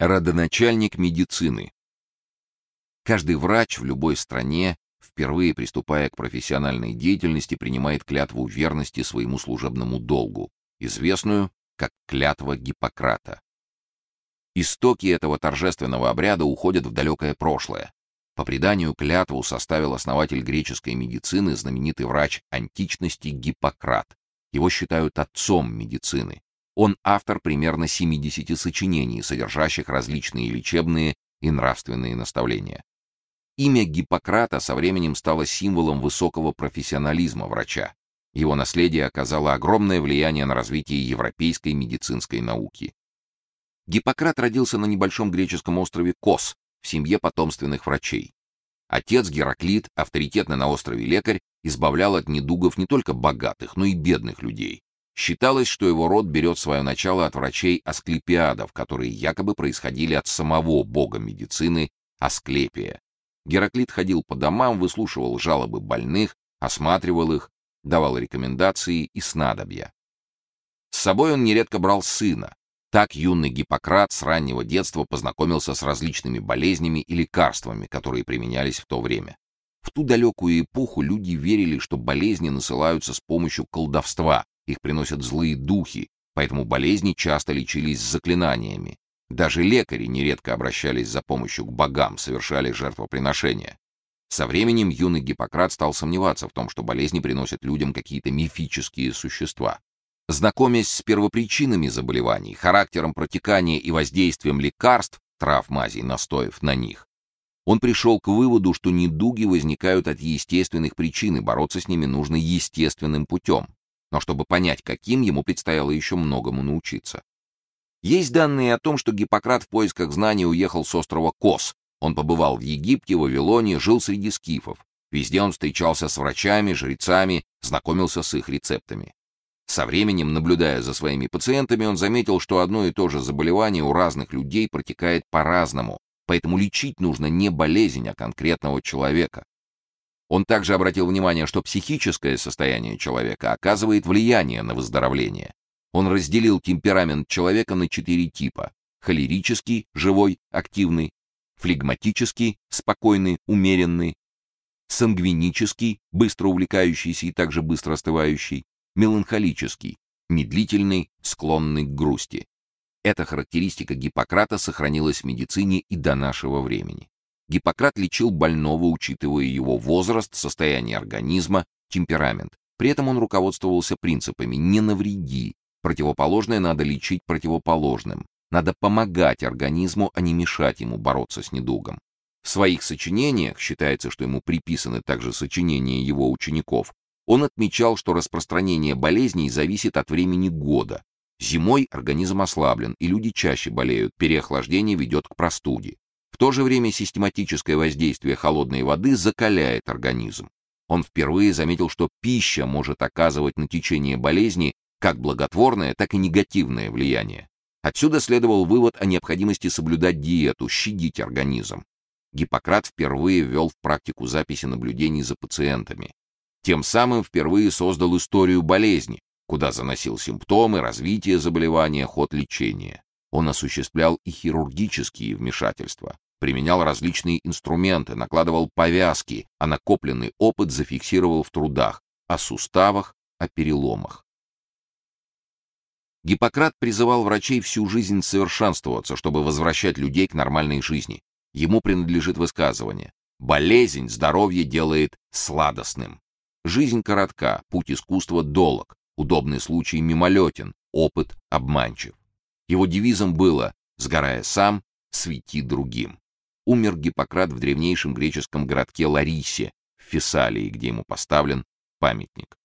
Родоначальник медицины. Каждый врач в любой стране, впервые приступая к профессиональной деятельности, принимает клятву верности своему служебному долгу, известную как клятва Гиппократа. Истоки этого торжественного обряда уходят в далекое прошлое. По преданию клятву составил основатель греческой медицины, знаменитый врач античности Гиппократ. Его считают отцом медицины. Он автор примерно 70 сочинений, содержащих различные лечебные и нравственные наставления. Имя Гиппократа со временем стало символом высокого профессионализма врача. Его наследие оказало огромное влияние на развитие европейской медицинской науки. Гиппократ родился на небольшом греческом острове Кос в семье потомственных врачей. Отец Гераклит, авторитетный на острове лекарь, избавлял от недугов не только богатых, но и бедных людей. Считалось, что его род берет свое начало от врачей Асклепиадов, которые якобы происходили от самого бога медицины Асклепия. Гераклит ходил по домам, выслушивал жалобы больных, осматривал их, давал рекомендации и снадобья. С собой он нередко брал сына. Так юный Гиппократ с раннего детства познакомился с различными болезнями и лекарствами, которые применялись в то время. В ту далекую эпоху люди верили, что болезни насылаются с помощью колдовства, их приносят злые духи, поэтому болезни часто лечились заклинаниями. Даже лекари нередко обращались за помощью к богам, совершали жертвоприношения. Со временем юный Гиппократ стал сомневаться в том, что болезни приносят людям какие-то мифические существа. Знакомясь с первопричинами заболеваний, характером протекания и воздействием лекарств, трав, мазей, настоев на них, он пришел к выводу, что недуги возникают от естественных причин, и бороться с ними нужно естественным путем но чтобы понять, каким, ему предстояло еще многому научиться. Есть данные о том, что Гиппократ в поисках знаний уехал с острова Кос. Он побывал в Египте, Вавилоне, жил среди скифов. Везде он встречался с врачами, жрецами, знакомился с их рецептами. Со временем, наблюдая за своими пациентами, он заметил, что одно и то же заболевание у разных людей протекает по-разному, поэтому лечить нужно не болезнь, а конкретного человека. Он также обратил внимание, что психическое состояние человека оказывает влияние на выздоровление. Он разделил темперамент человека на четыре типа: холерический, живой, активный, флегматический, спокойный, умеренный, сангвинический, быстро увлекающийся и также быстро остывающий, меланхолический, медлительный, склонный к грусти. Эта характеристика Гиппократа сохранилась в медицине и до нашего времени. Гиппократ лечил больного, учитывая его возраст, состояние организма, темперамент. При этом он руководствовался принципами «не навреди», противоположное надо лечить противоположным, надо помогать организму, а не мешать ему бороться с недугом. В своих сочинениях, считается, что ему приписаны также сочинения его учеников, он отмечал, что распространение болезней зависит от времени года. Зимой организм ослаблен, и люди чаще болеют, переохлаждение ведет к простуде. В то же время систематическое воздействие холодной воды закаляет организм. Он впервые заметил, что пища может оказывать на течение болезни как благотворное, так и негативное влияние. Отсюда следовал вывод о необходимости соблюдать диету, щадить организм. Гиппократ впервые ввел в практику записи наблюдений за пациентами. Тем самым впервые создал историю болезни, куда заносил симптомы, развитие заболевания, ход лечения. Он осуществлял и хирургические вмешательства применял различные инструменты, накладывал повязки, а накопленный опыт зафиксировал в трудах о суставах, о переломах. Гиппократ призывал врачей всю жизнь совершенствоваться, чтобы возвращать людей к нормальной жизни. Ему принадлежит высказывание: болезнь здоровье делает сладостным. Жизнь коротка, путь искусства долг, удобный случай мимолетен, опыт обманчив. Его девизом было: сгорая сам, свети другим умер Гиппократ в древнейшем греческом городке Ларисе, в Фессалии, где ему поставлен памятник.